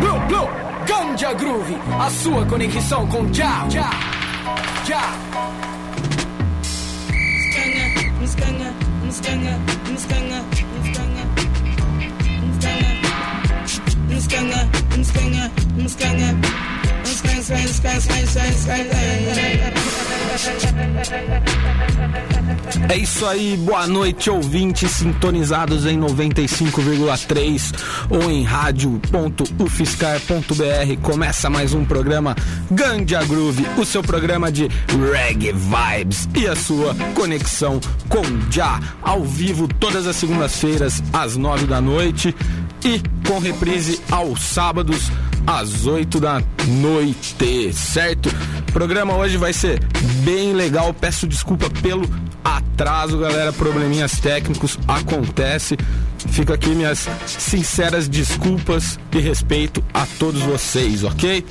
Blue, Blue, Ganja Groove, a sua conexão com Já, Já, Já. É isso aí, boa noite, ouvintes sintonizados em 95,3 ou em rádio.ufiscar.br. Começa mais um programa Gandia Groove, o seu programa de reggae vibes e a sua conexão com Já, ao vivo todas as segundas-feiras às nove da noite e com reprise aos sábados às 8 da noite, certo? O programa hoje vai ser bem legal. Peço desculpa pelo atraso, galera. Probleminhas técnicos acontece. Fica aqui minhas sinceras desculpas e respeito a todos vocês, ok?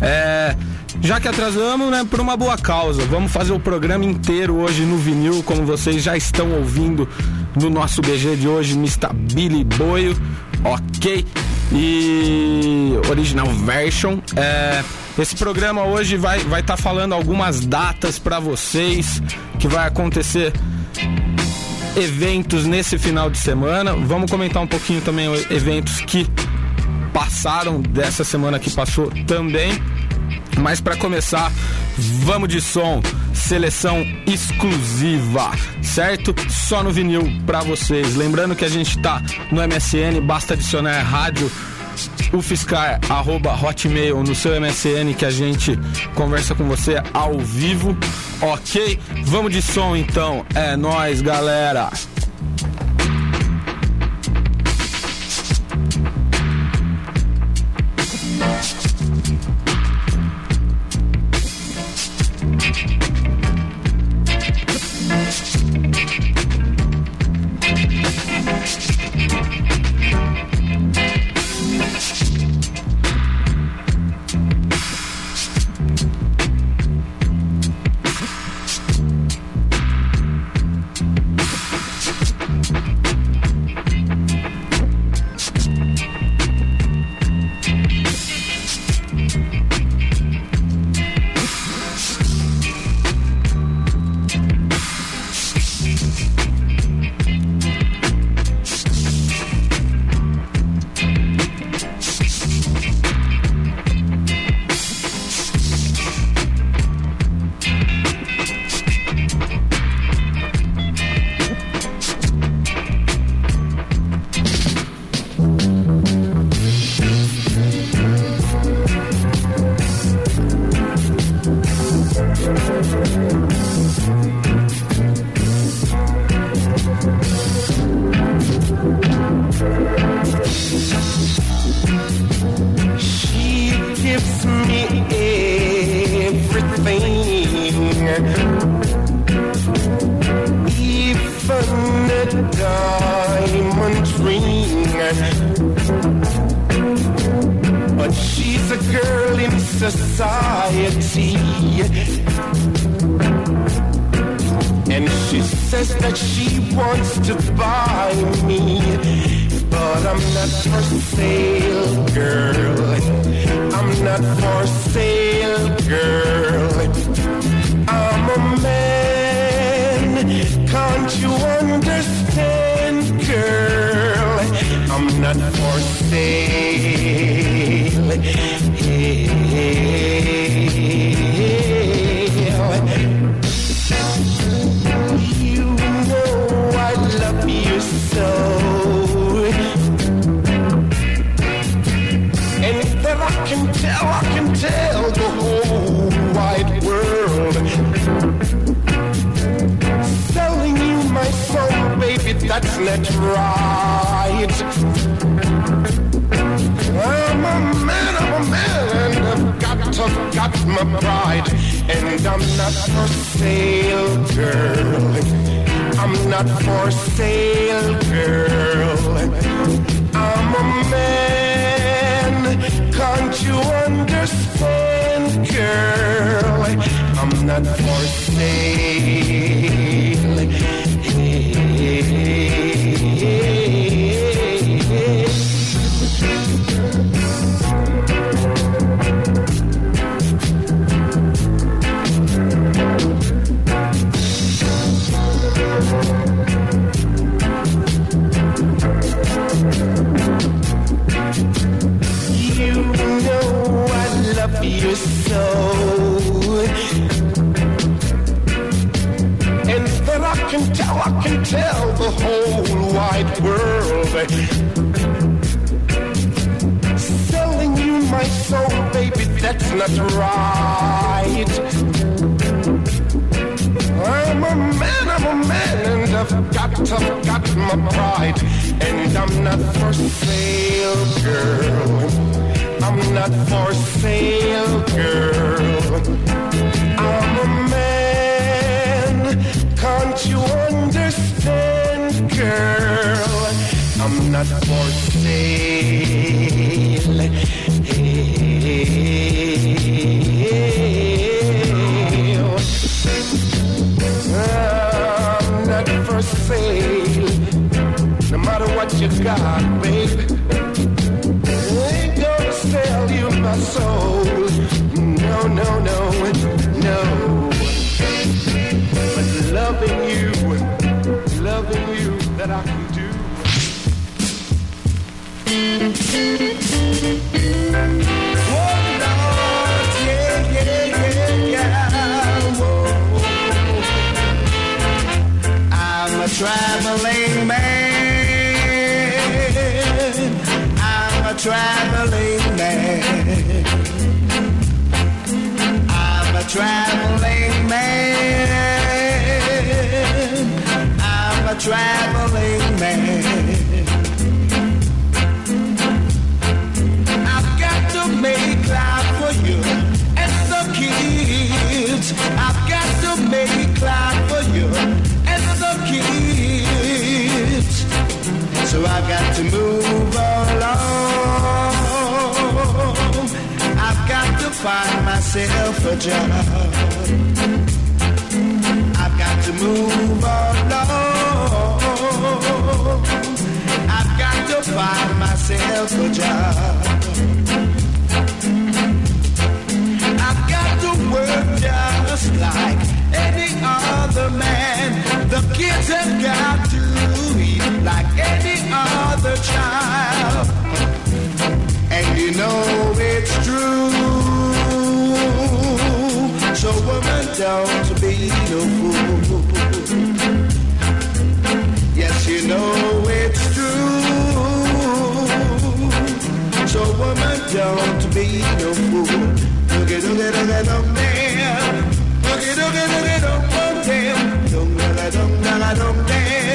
É, já que atrasamos, né, por uma boa causa. Vamos fazer o programa inteiro hoje no vinil, como vocês já estão ouvindo no nosso BG de hoje, Mr. Billy Boio, ok? E original version. É, esse programa hoje vai vai estar falando algumas datas para vocês que vai acontecer eventos nesse final de semana. Vamos comentar um pouquinho também eventos que passaram dessa semana que passou também. Mas para começar, vamos de som, seleção exclusiva, certo? Só no vinil para vocês. Lembrando que a gente tá no MSN, basta adicionar rádio ufiscar arroba hotmail no seu MSN que a gente conversa com você ao vivo, ok? Vamos de som então, é nós, galera. Wants to buy me. But I'm not for sale, girl. That's not right. I'm a man, I'm a man, and I've got to, got my pride. And I'm not for sale, girl. I'm not for sale, girl. I'm a man. Can't you understand, girl. I'm not for You that's not right. I'm a man, I'm a man, and I've got, I've got my pride. And I'm not for sale, girl. I'm not for sale, girl. I'm a man, can't you understand, girl? I'm not for sale. I'm not for sale. No matter what you got, baby. I ain't gonna sell you my soul. No, no, no, no. But loving you, loving you, that I can do. Traveling man. I'm a traveling myself a job. I've got to move along. I've got to find myself a job. I've got to work just like any other man. The kids have got to eat like any other child. Don't be no fool. Yes, you know it's true. So woman, don't be no fool. Looky, looky, looky, dum damn. Looky, looky, looky, dum dum damn. Dum dum dum dum dum damn.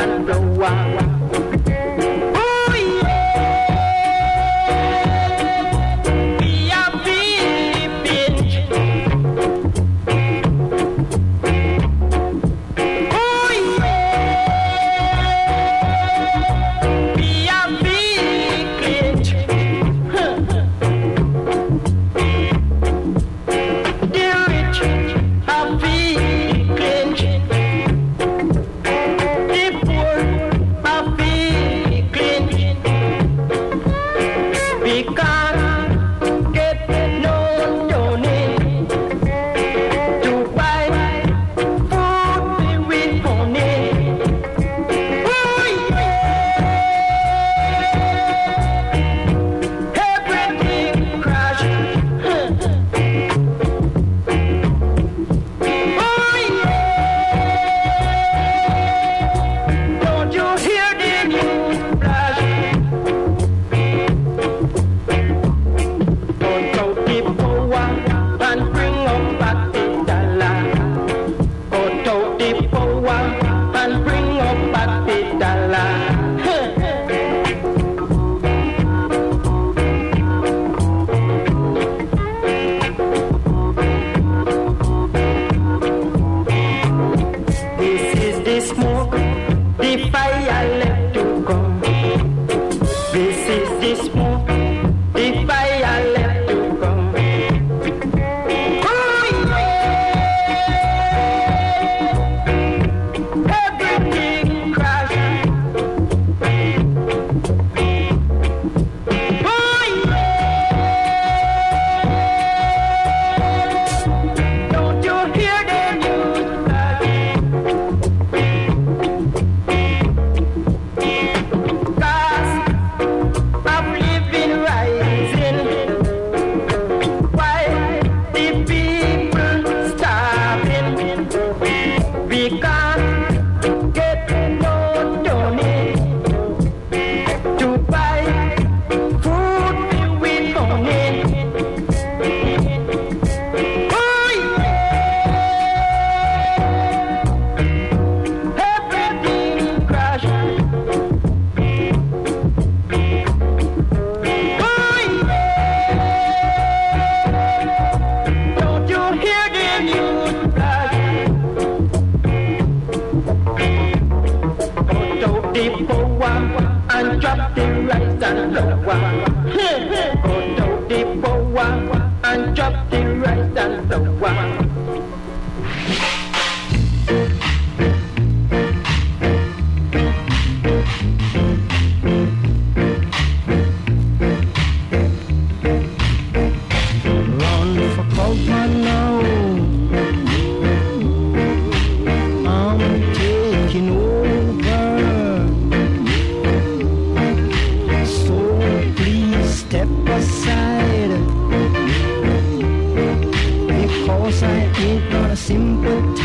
underwater. t-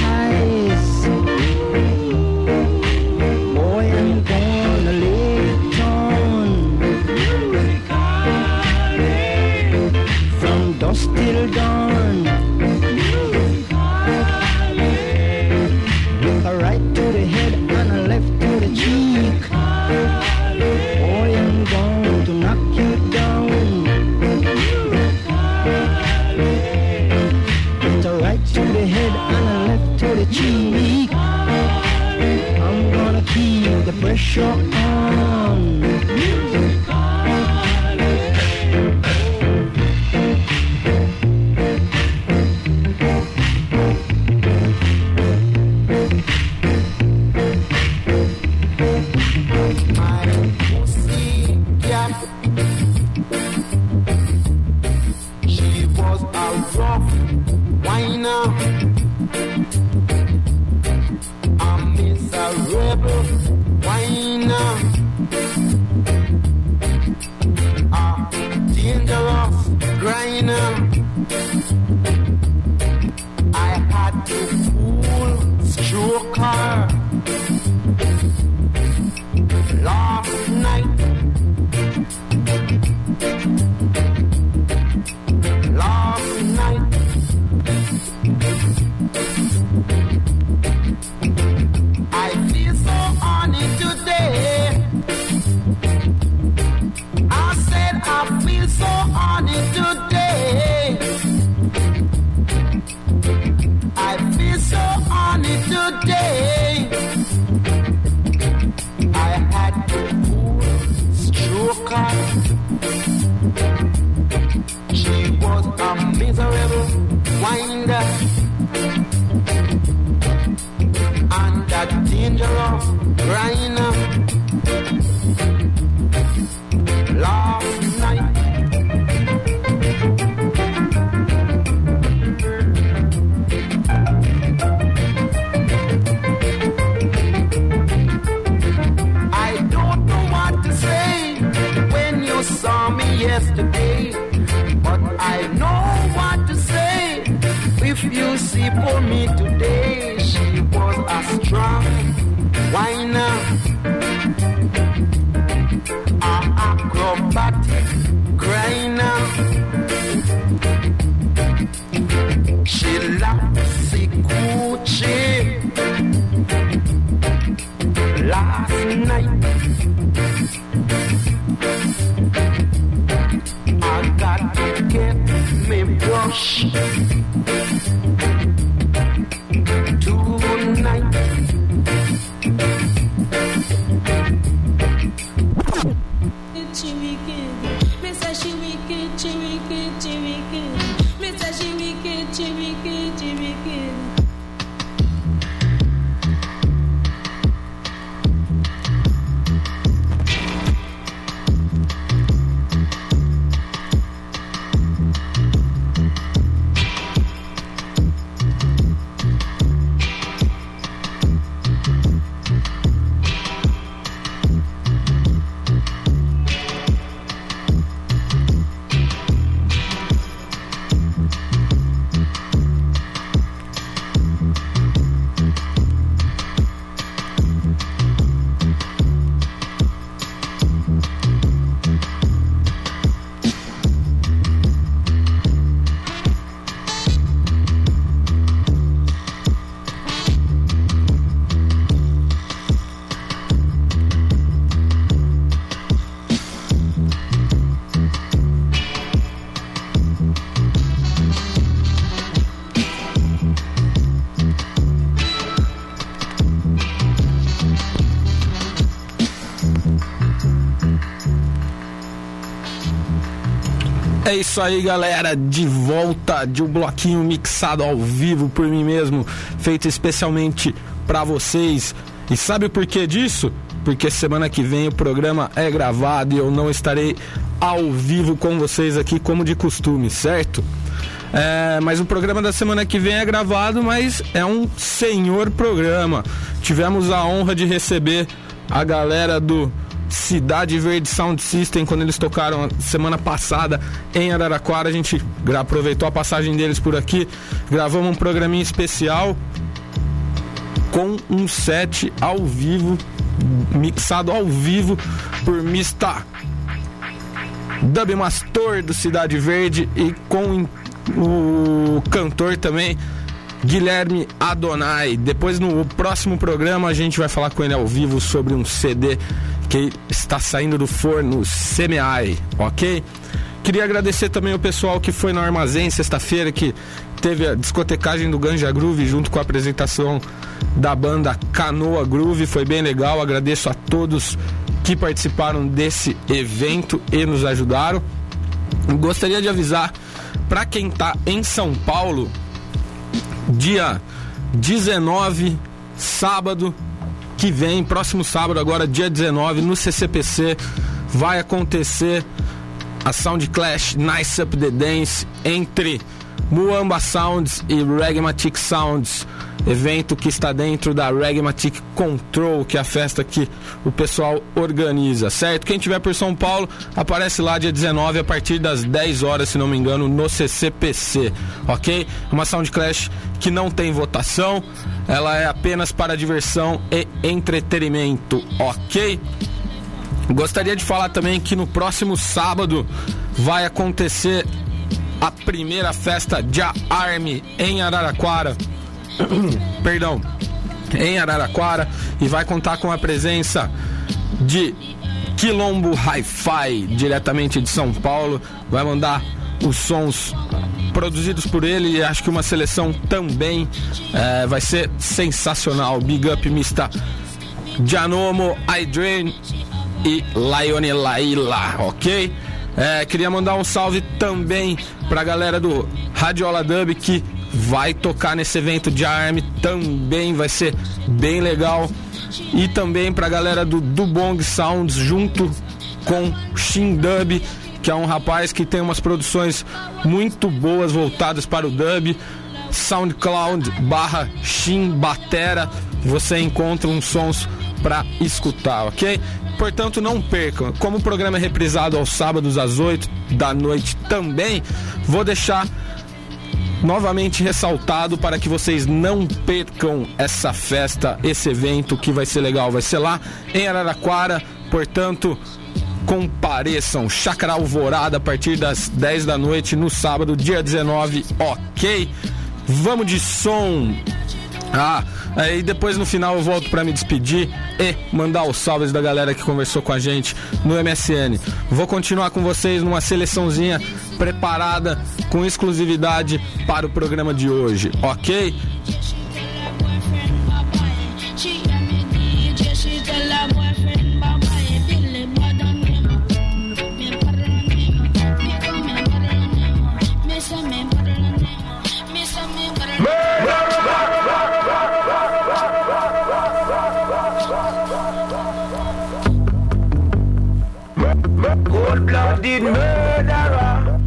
É isso aí, galera. De volta de um bloquinho mixado ao vivo por mim mesmo, feito especialmente para vocês. E sabe por que disso? Porque semana que vem o programa é gravado e eu não estarei ao vivo com vocês aqui como de costume, certo? É, mas o programa da semana que vem é gravado, mas é um senhor programa. Tivemos a honra de receber a galera do Cidade Verde Sound System quando eles tocaram semana passada em Araraquara. A gente aproveitou a passagem deles por aqui, gravamos um programinha especial com um set ao vivo, mixado ao vivo por Mista Dub Mastor do Cidade Verde e com o cantor também Guilherme Adonai. Depois no próximo programa a gente vai falar com ele ao vivo sobre um CD que está saindo do forno Semiai, ok? Queria agradecer também o pessoal que foi no armazém sexta-feira, que teve a discotecagem do Ganja Groove junto com a apresentação da banda Canoa Groove. Foi bem legal. Agradeço a todos que participaram desse evento e nos ajudaram. Gostaria de avisar para quem está em São Paulo, dia 19, sábado, que vem, próximo sábado, agora dia 19, no CCPC, vai acontecer a Sound Clash Nice Up the Dance entre Muamba Sounds e Regmatic Sounds, evento que está dentro da Regmatic Control, que é a festa que o pessoal organiza, certo? Quem tiver por São Paulo, aparece lá dia 19 a partir das 10 horas, se não me engano, no CCPC, ok? Uma Sound Clash que não tem votação, ela é apenas para diversão e entretenimento, ok? Gostaria de falar também que no próximo sábado vai acontecer a primeira festa de Army em Araraquara. Perdão, em Araraquara e vai contar com a presença de Quilombo Hi-Fi, diretamente de São Paulo. Vai mandar os sons produzidos por ele e acho que uma seleção também é, vai ser sensacional. Big Up Mista Janomo, Idrain e Lione Laila, ok? É, queria mandar um salve também pra galera do Radiola Dub que vai tocar nesse evento de ARM, também vai ser bem legal. E também pra galera do Dubong Sounds junto com Shin Dub, que é um rapaz que tem umas produções muito boas voltadas para o dub. SoundCloud barra Shin Batera, você encontra uns sons para escutar, ok? Portanto, não percam. Como o programa é reprisado aos sábados às 8 da noite também, vou deixar novamente ressaltado para que vocês não percam essa festa, esse evento que vai ser legal. Vai ser lá em Araraquara, portanto, compareçam. Chácara Alvorada a partir das 10 da noite no sábado, dia 19, ok? Vamos de som. Ah, aí depois no final eu volto para me despedir e mandar os salves da galera que conversou com a gente no MSN. Vou continuar com vocês numa seleçãozinha preparada com exclusividade para o programa de hoje, ok? Cold-blooded murderer.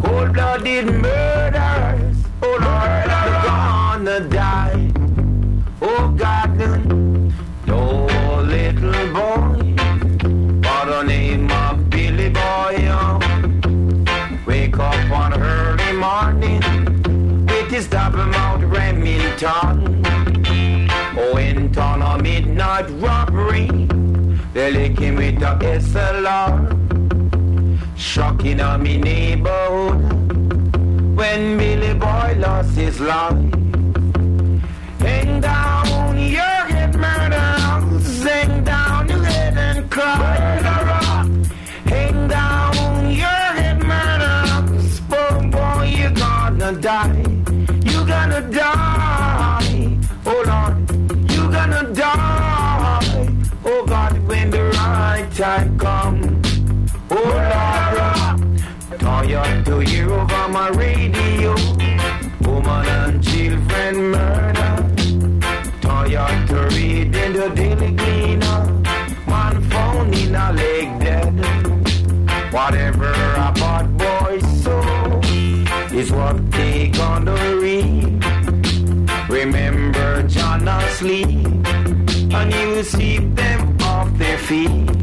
Cold-blooded murderers. Oh Lord, they're gonna die. Oh God, no little boy by the name of Billy Boy. Oh. Wake up on early morning with his double mouth Remington. Oh, in town a midnight robbery. They him with the SLR. Shocking on me neighborhood. When Billy Boy lost his life. Hang John asleep, and you will sweep them off their feet.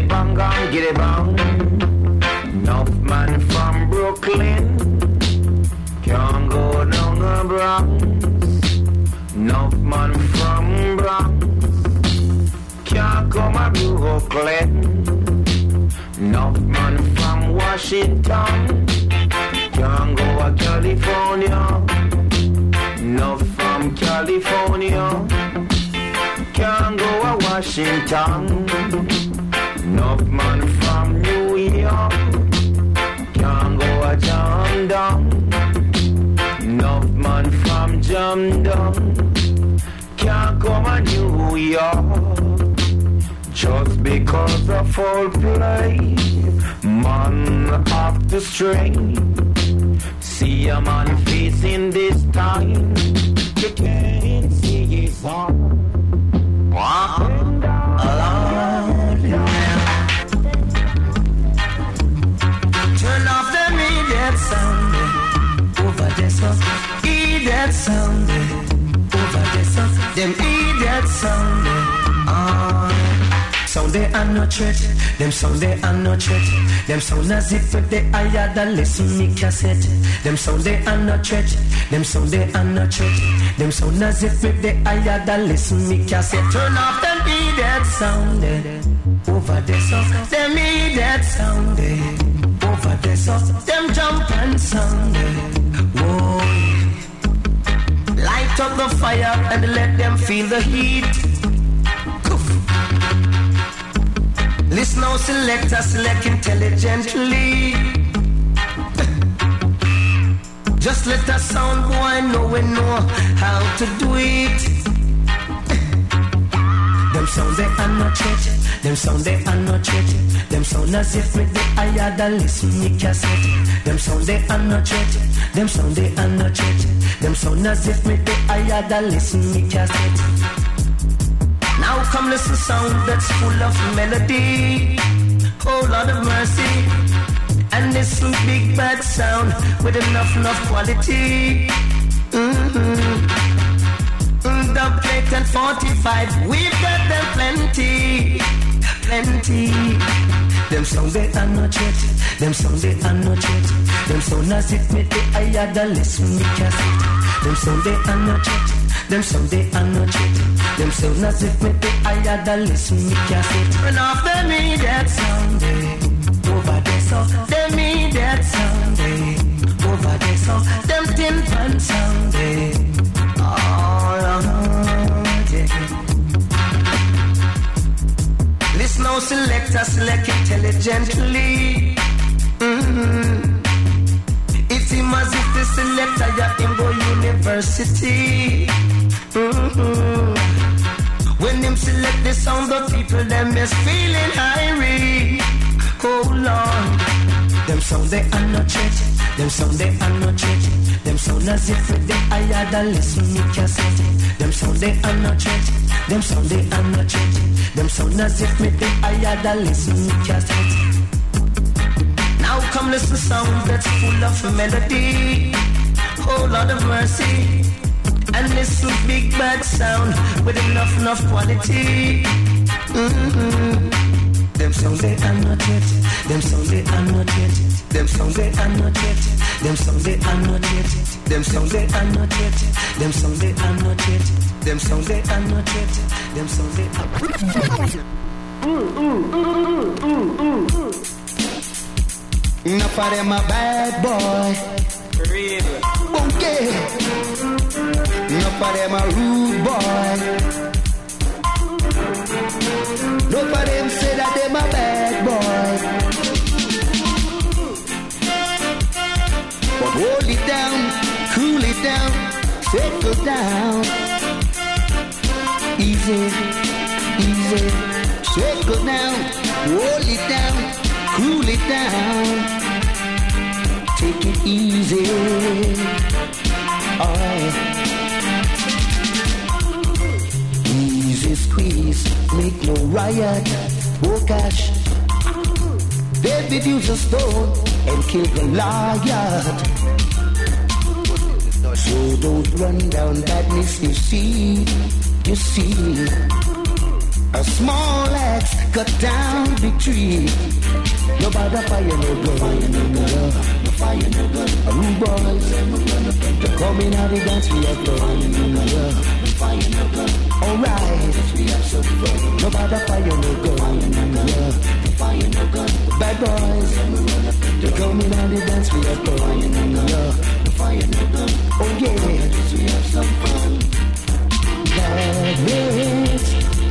Giddy bang gong, giddy bang. Enough man from Brooklyn can't go down the Bronx. Enough man from Bronx can't come a Brooklyn. Enough man from Washington can't go a California. Enough from California can't go a Washington. Man from New York can't go a John Down. Enough man from John Down can't come a New York. Just because of foul play, man off the string. See a man facing this time, you can't see his arm. Turn eh, over so idiot sound eh, over there, so them sound. eh, ah. Sound they no threat, them sound they no threat. Them sound as if they higher than listen me cassette. Them they are no threat, them they are no threat. Them sound as if they higher than listen me cassette. Turn off them idiot eh, over there, so them idiot sound. eh, over there, so them jump and sound. Whoa. Light up the fire and let them feel the heat. Coof. Listen now, selector, select intelligently. Just let the sound boy know we know how to do it. Them sound they are not threat. Them sound they are not threat. Them sound as if me the higher than listen me cassette. Them sound they are not threat. Them sound they are not threat. Them sound as if me the higher than listen me cassette. Now come listen sound that's full of melody. Oh Lord of mercy. And listen big bad sound with enough enough quality. Mm-hmm. Mm, The plate and 45, we've got them plenty, plenty. Them sound they are not yet, them sound they are not yet. Them sound as if me the higher than listen me cassette. Them sound they are not yet, them sound they are not yet. Them sound as if me the higher than listen me cassette. Turn off the immediate sound eh, over there so, them immediate sound eh, over there so, them tin pan sound. Oh, Now, selector, select intelligently. Mm-hmm. It seems as if the selector, yeah, him go university. Mm-hmm. When him select the sound of people, them is feeling irie. Oh Lord, them sound they are not church. Them sound they are not church. Them sound as if they higher than listen me cassette. Them sound they are not church. Them sound they are not church. Them sound as if me they higher than listen me cassette. Now come listen sound that's full of melody. Oh Lord of mercy. And listen big bad sound with enough enough quality. Mm-hmm. Them sound they are not yet. Them sound they are not yet. Them sound they are not yet. Them sound they are not yet. Them sound they are not yet. Them sound they are not yet. Them sound they are not yet. Them sound they are. Enough of them a bad boy. Okay. Enough of them a rude boy. Enough of them say that them a bad boy. But hold it down, cool it down, settle down. Easy, easy, settle down, hold it down, cool it down. Take it easy. Oh. Easy squeeze, make no riot. Oh gosh. David used a stone and killed Goliath. So don't run down badness, you see, you see. A small axe cut down big tree. No no gun, fire, no gun, no fire, no gun. A rude boys, they coming out the dance, we have fun. No fire, no gun. Alright. No bother fire, no gun, no fire, no gun. Bad boys, they coming out the dance, we have fun. Oh yeah, we have some fun. That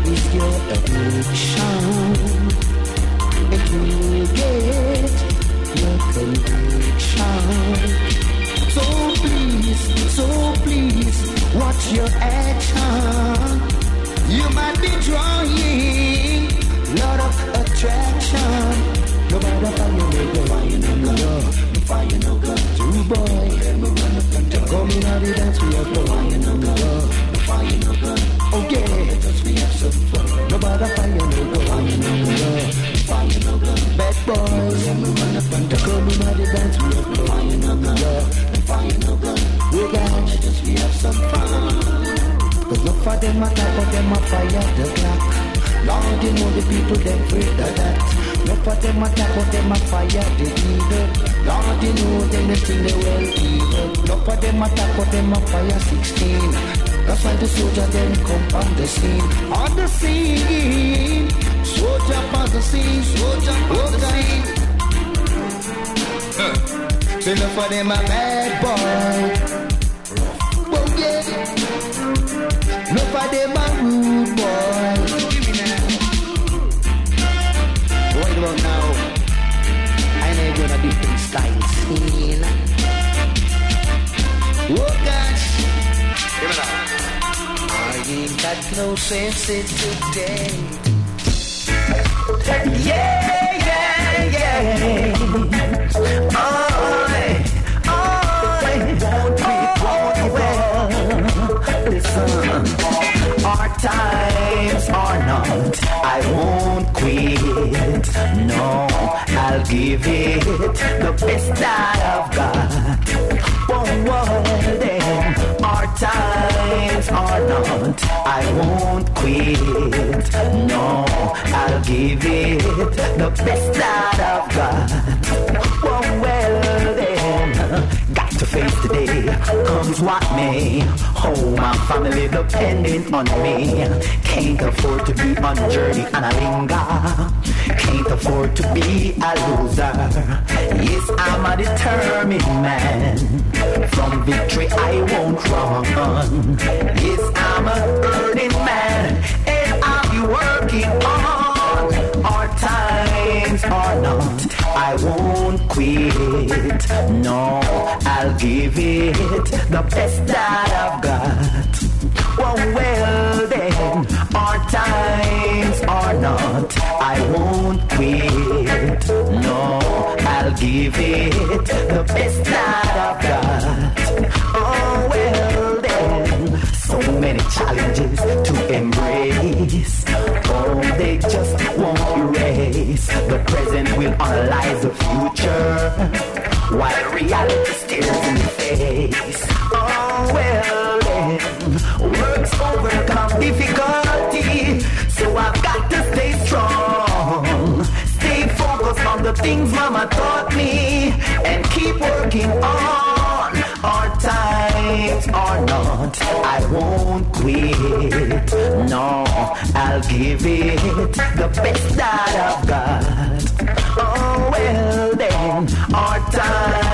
is your addiction. It will get your conviction. So please, so please, watch your action. You might be drawing lot of attraction. No matter how you may go, fire no gun, fire no gun. True boy, coming out the dance we are gun, fire no gun. Oh yeah, just we have some fun. No matter fire no gun, fire no fire no gun. Bad boys, coming out the dance we are going. Fire no fire no gun. We got just we have some fun. Cause look them attack, but them a fire the clock. Lord, you know the people them afraid that. Look for them attack, but them a fire the evil. Lord, you know them they think well evil. Look for them attack, but them a fire 16. That's why the soldier then come on the scene. On the scene. Soldier on the scene. Soldier on the scene. Huh. Say look for them a bad boy. No sense today. Yeah, yeah, yeah. Oh, oh, oh, listen. Our times are not. I won't quit. No, I'll give it the best that I've got. Whoa, whoa, then. Our times are not. I won't quit. No, I'll give it the best that I've got. Comes what may. Oh, my family depending on me. Can't afford to be on journey and a linger. Can't afford to be a loser. Yes, I'm a determined man. From victory I won't run. Yes, I'm a earning man, and I'll be working on. Times are not. I won't quit. No, I'll give it the best that I've got. Well, well then, our times or not. I won't quit. No, I'll give it the best that I've got. Oh, well then, so many challenges to embrace. They just won't erase. The present will analyze the future. While reality stares in the face. Oh, well then, works overcome difficulty. So I've got to the things mama taught me. And keep working on. Our times are not. I won't quit. No, I'll give it the best that I've got. Oh well then, wants.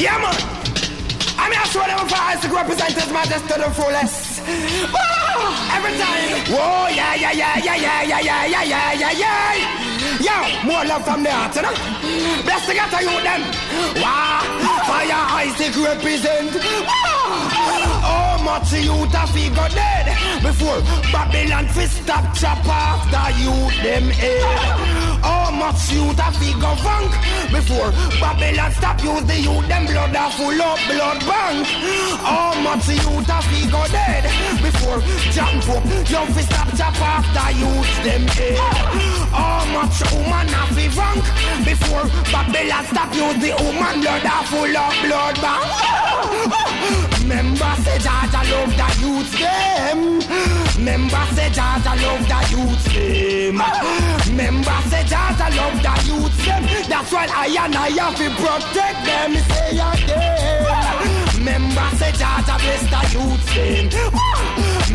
Yeah, man. I mean, I show them fire ice stick represent his majesty to the fullest. Ah, every time. Whoa, yeah, yeah, yeah, yeah, yeah, yeah, yeah, yeah, yeah, yeah, yeah. Yo, more love from the heart, you know? Bless the get to you, them. Wow, fire stick represent. Wow. Oh, much youth a figure dead before Babylon fi stop chop off the youth them head. Oh, much youth a figure funk before Babylon stop use the youth them blood a full up blood bank. Oh, much youth a figure dead before jump up you fi stop chop the youth them head. Oh, much woman a fi funk before Babylon stop use the woman blood a full up blood bank. Member say Jah Jah love the youth them. Member say Jah Jah love the youth them. Member say Jah Jah love the youth them. That's why I and I have to protect them. Say again. Member say Jah Jah bless the youth them.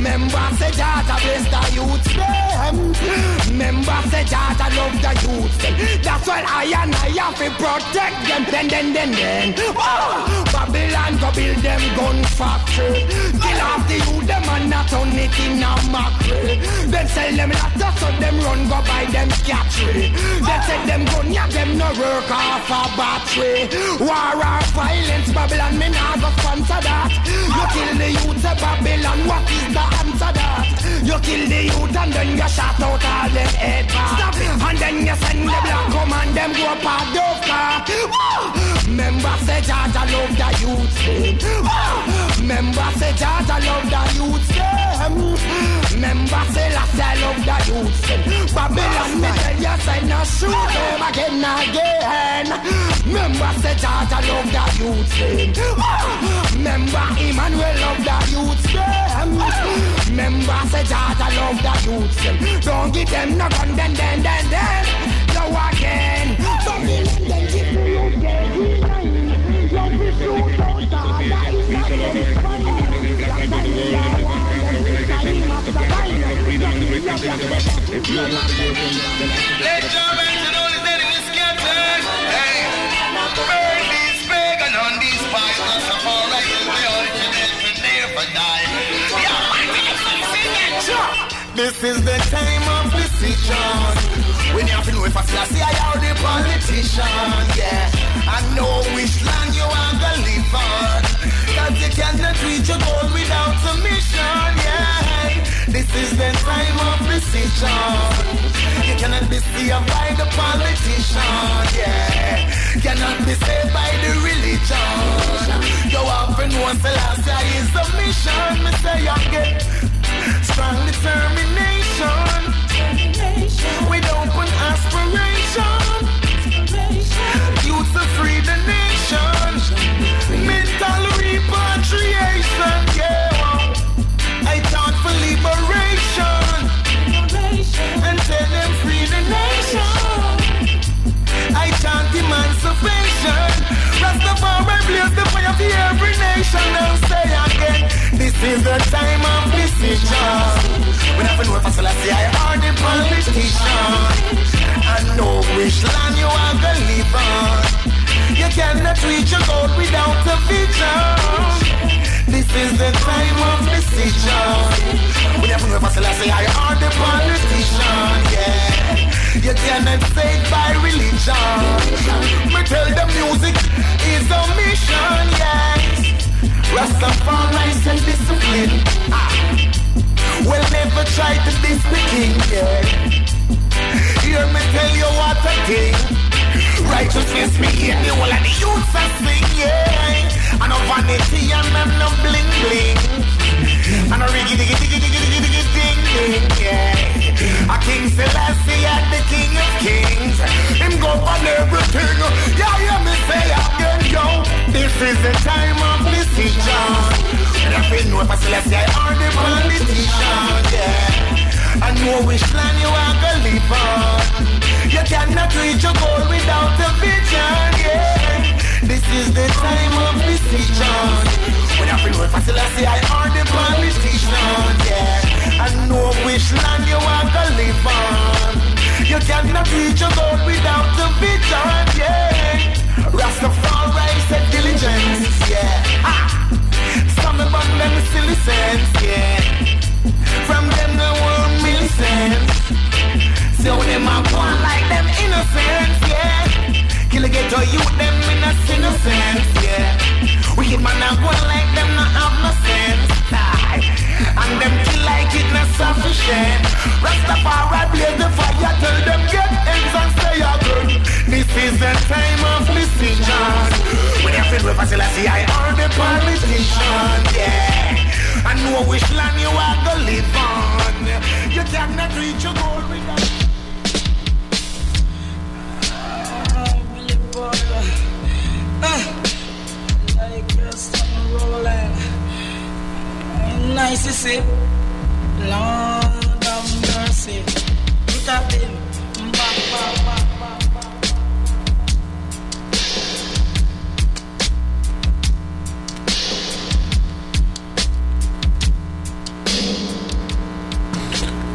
Member say Jah Jah bless the youth them. Member say Jah Jah love the youth them. That's why I and I have to protect them. Then then then then. Oh, Babylon go build them gun factory. Kill off the youth them and not turn it in a mockery. Then sell them latter so them run go buy them catchery. Then sell them gun yeah them no work off a battery. War or violence Babylon me nah go sponsor that. You kill the youth of Babylon what is the answer that? You kill the youth and then you shot out all them head Stop it. and then you send the black come and them go up a dove car. Member say Jah Jah love the youth them. Member say Jah Jah love the youth them. Member say last I love the youth. Babylon me tell you say no shoot them again again. Member say Jah Jah love the youth. Member Emmanuel love the youth Remember, say Jah Jah love the youth. Don't give them no gun, then, then, then, then. Go again. Don't let them give me you dead. Let your man this is the time of decision. When you have to know if I see I are the politician, yeah. I know which land you are gonna live on. Cause you cannot reach your goal without submission, yeah. This is the time of decision. You cannot be saved by the politician, yeah. Cannot be saved by the religion. You often want to last is the mission. Me say you get strong determination with open aspiration. This is the time of decision. We never know if I still say I are the politician. I know which land you are gonna live. You cannot reach your goal without a vision. This is the time of decision. We never know if I still say I are the politician. Yeah. You cannot say by religion. Me tell the music is a mission, yes. Rastafari and discipline. Ah. Will never try to diss the king, yeah. Hear me tell you what I think. Righteousness me in the whole of the youths I sing, yeah. And no vanity and I'm no bling bling. And a riggy diggy diggy diggy diggy diggy ding ding, yeah. A king Selassie and the king of kings. Him go on everything. Yeah, yeah, me say yo. This is the time of decision. And if you Selassie I are the politician, yeah. I know which land you are gonna live on. You cannot reach your goal without a vision, yeah. This is the time of decision. When I feel for Selassie I are the politician, yeah. I know which land you are gonna live on. You cannot reach your goal without a vision, yeah. Rastafari said diligence, yeah. Ah. Some of them silly sense, yeah. From them the world millicent. So them a go like them innocent, yeah. Kill a ghetto youth, them in a innocence, yeah. Wicked man a go like them not have no sense. Aye. And them kill like it not sufficient. Rastafari With Selassie, I are the politician, yeah. I know which land you are gonna live on. You cannot reach your goal ah, without. Ah, nice to see. Lord of mercy. Look at him.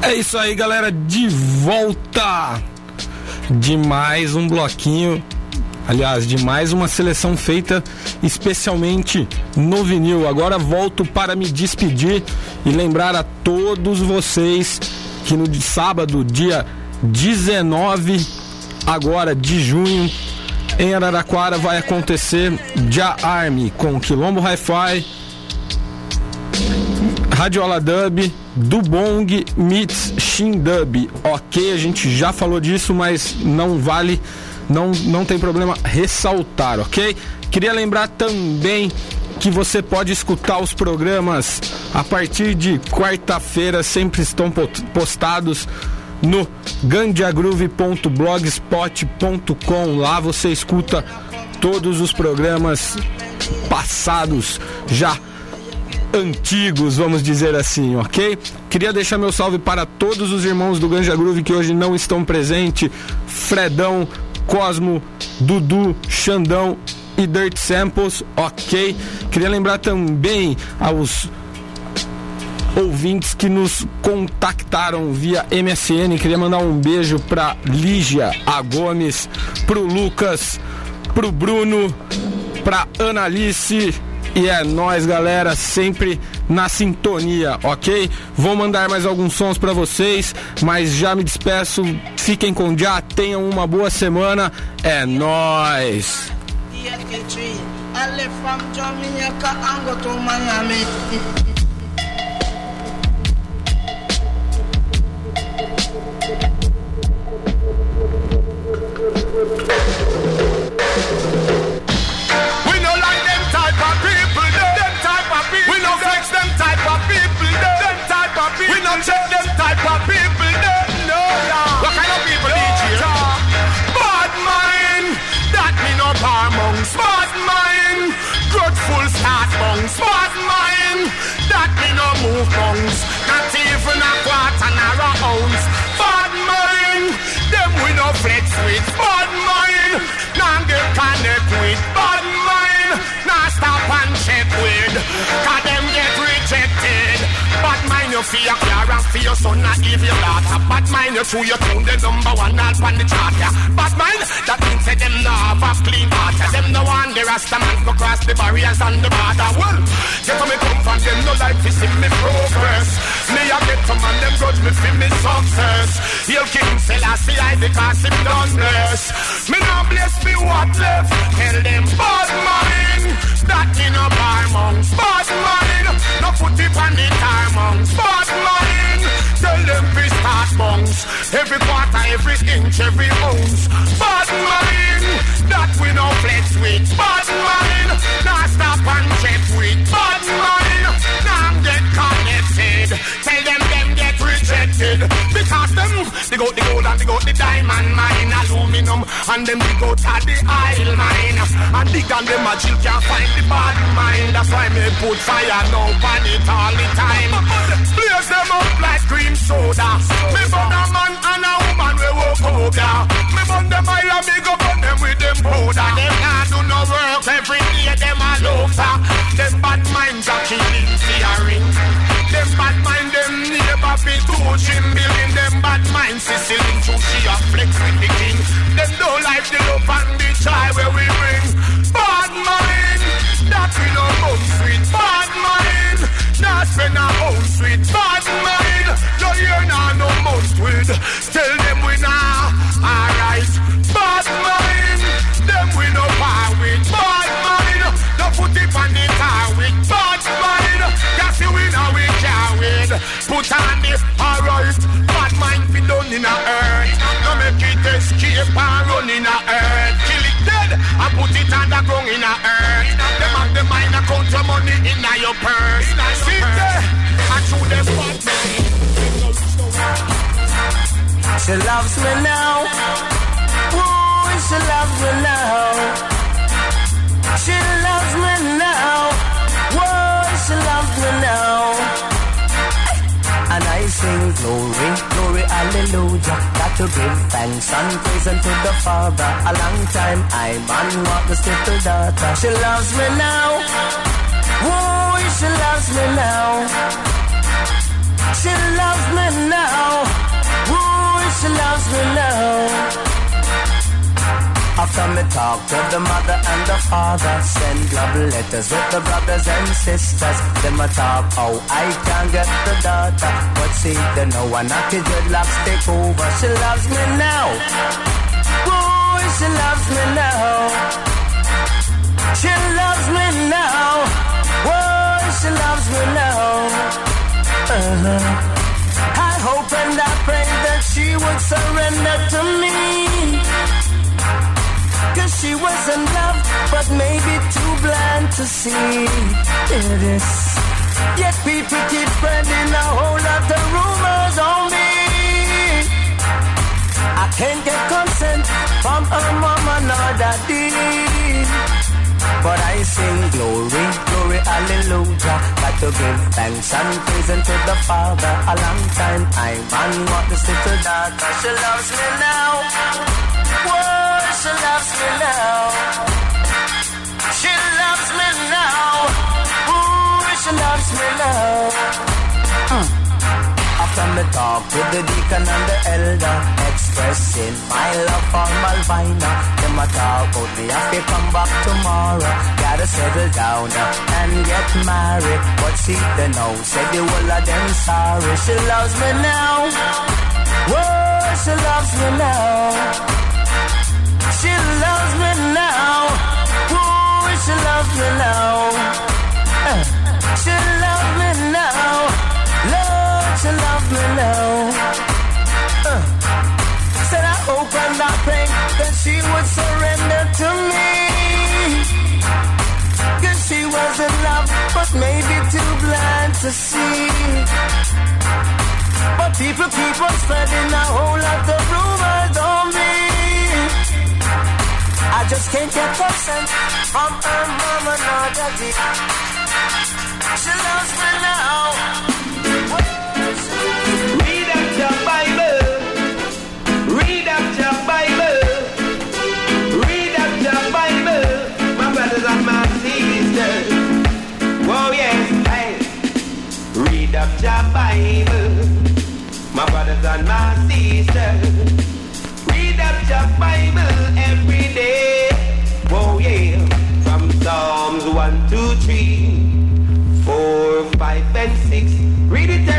É isso aí, galera, de volta de mais um bloquinho. Aliás, de mais uma seleção feita especialmente no vinil. Agora volto para me despedir e lembrar a todos vocês que no sábado, dia 19 agora de junho, em Araraquara vai acontecer Ja Army com Quilombo Hi-Fi, Radiola Dub, Dubong meets Shindub. Ok, a gente já falou disso, mas não vale, não, não tem problema ressaltar, ok? Queria lembrar também que você pode escutar os programas a partir de quarta-feira, sempre estão po- postados no gandiagroove.blogspot.com. Lá você escuta todos os programas passados já antigos, vamos dizer assim, ok? Queria deixar meu salve para todos os irmãos do Ganja Groove que hoje não estão presentes: Fredão, Cosmo, Dudu, Xandão e Dirt Samples, ok? Queria lembrar também aos ouvintes que nos contactaram via MSN. Queria mandar um beijo pra Lígia A Gomes, pro Lucas, pro Bruno, pra Analice. E é nós, galera, sempre na sintonia, ok? Vou mandar mais alguns sons pra vocês, mas já me despeço. Fiquem com já, tenham uma boa semana. É nós. no check them type of people, them, no. Yeah. What kind of people DJ? Bad mind, that me no bar monks. Bad mind, grudgeful start monks. Bad mind, that me no move monks. Not even a quarter nor a ounce. Bad mind, them we no flex with. Bad mind, nah get connect with. Bad mind, nah stop and check with. Cause them. Bad mind you your car and for son not give your daughter. Bad mind you through your tune the number one all on the chart. Yeah. Bad mind that means that them no have a clean heart. Yeah. Them no want the rasta man go cross the barriers and the border. Well, come me come from them no like to see me progress. Me a get to man them grudge me for me success. He'll King Selassie I because him done this. Me no bless me what left. Tell them bad mind that in a bar monks. Bad mind no put it on the tar monks. Bad mind tell them we start bunks. Every quarter, every inch, every ounce. Bad mind that we no flex with. Bad mind nah stop and check with. Bad mind nah. Tell them them get rejected because them they dig out the gold and they out the diamond mine, aluminum, and them they out all the oil mine. And dig and them a chill can't find the bad mind. That's why me put fire now on it all the time. Blaze them up like cream soda. Me burn a man and a woman we walk over. Me burn them oil and me go burn them with them powder. Them can't do no work every day. Them a loafer. Them bad minds are killing feel too chim building them bad minds. Sicily to she a flex with the king. Them don't like the love and the joy where we bring. Bad mind, that we no home sweet. Bad mind, that's when a home sweet. Bad mind, you hear now no most with. Tell them we now, alright. Put on the alright. Bad mind be done in a earth. No make it escape and run in a earth. Kill it dead and put it underground in a earth. Them have the mind to count your money in a your purse. Sit there and shoot them bad She loves me now. Ooh, she loves me now. She loves me now. Whoa, she loves me now. And I sing glory, glory, hallelujah. Got to give thanks and praise unto the Father. A long time I man want this little daughter. She loves me now. Whoa, she loves me now. She loves me now. Ooh, she loves me now. After me talk to the mother and the father, send love letters with the brothers and sisters. Them a talk how I can't get the daughter, but see they know I knock the dreadlocks take over. She loves me now. Ooh, she loves me now. She loves me now. Whoa, she loves me now. Uh-huh. I hope and I pray that she would surrender to me. Cause she was in love, but maybe too blind to see. Hear this. Yet people keep spreading a whole lot of rumors on me. I can't get consent from her mama nor daddy. But I sing glory, glory, hallelujah. Got to give thanks and praise unto the Father. A long time I man want this little daughter. She loves me now. Whoa, she loves me now. She loves me now. Ooh, she loves me now. Mm. After me talk with the deacon and the elder, expressing my love for Malvina. Them a talk about me, have to come back tomorrow. Gotta settle down and get married. But see the know, said the whole of them sorry. She loves me now. Whoa, she loves me now. She loves me now. Whoa, she loves me now. Uh, she loves me now. Lord, she loves me now. Uh, said I hope and I pray that she would surrender to me. Cause she was in love, but maybe too blind to see. But people on spreading a whole lot of rumors on me. I just can't get consent from her mama nor daddy. She loves me now. Read up your Bible. Read up your Bible. Read up your Bible. My brothers and my sisters. Whoa, yes, hey. Read up your Bible. My brothers and my sisters. Read up your Bible day. Whoa, yeah. From Psalms 1 to 3, 4, 5, and 6. Read it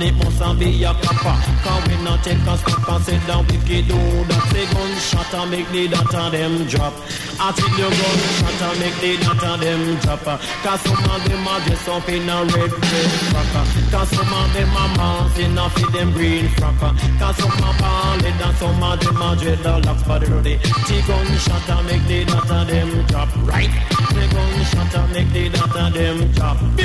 soldier it must be a copper. Cause we not take a step and say that wicked do that. Say gunshot and make the doctor them drop. I think your gunshot and make the doctor them drop. Cause some of them are dressed up in a red, red frocker. Cause some of them are mounting off in them green frocker. Cause some are ballin' and some of them are dreadlocks for the roadie. T gunshot and make the doctor them drop. Right. Say gunshot and make the doctor them drop.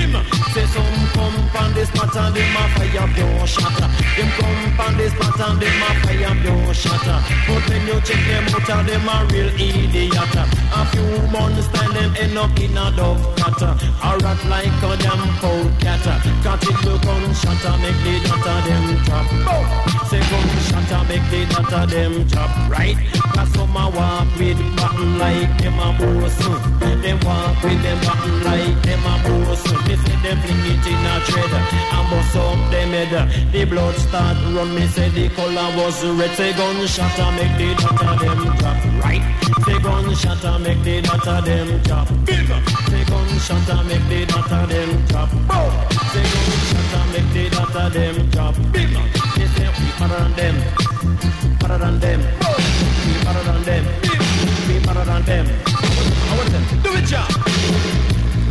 This pattern, them a fire pure shatter. Them come from this pattern, them a fire pure shatter. But when you check them out, uh, them a real idiot. A few months time, them end up in a dove cutter. A rat like a damn cold cat. Cut it to gunshot and make the doctor them drop. Say gunshot and make the doctor them drop. Right? Cause some a walk with button like them a boss. Them walk with them button like them a boss. They say them fling it in a tread and bust up them head. The blood start run. Me say the color was red. Say gunshot make the doctor them drop. Right? Say gunshot make the doctor them drop. Bim. Say gunshot and make the doctor them drop. Bow. Say gunshot and make the doctor them drop. Bim. They say we better than them. Better than them. We better than them. We better than them. I want them. Do it, job.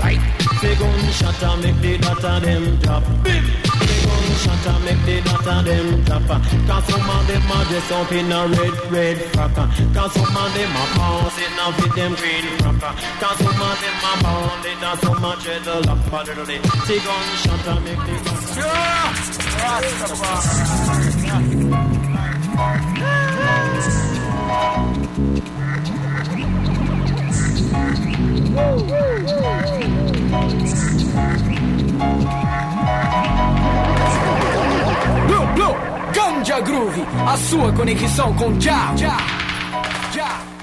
Right? Say gunshot and make the doctor them drop. Bim. Gunshot and make the doctor them drop. Cause some of them are dressed up in a red, red frock. Cause some of them are bouncing off with them green frock. Cause some of them are ballin' and some are dreadlock. Say gunshot and make the doctor Blue, Blue, Groove, a sua conexão com Tchau. tchau, tchau.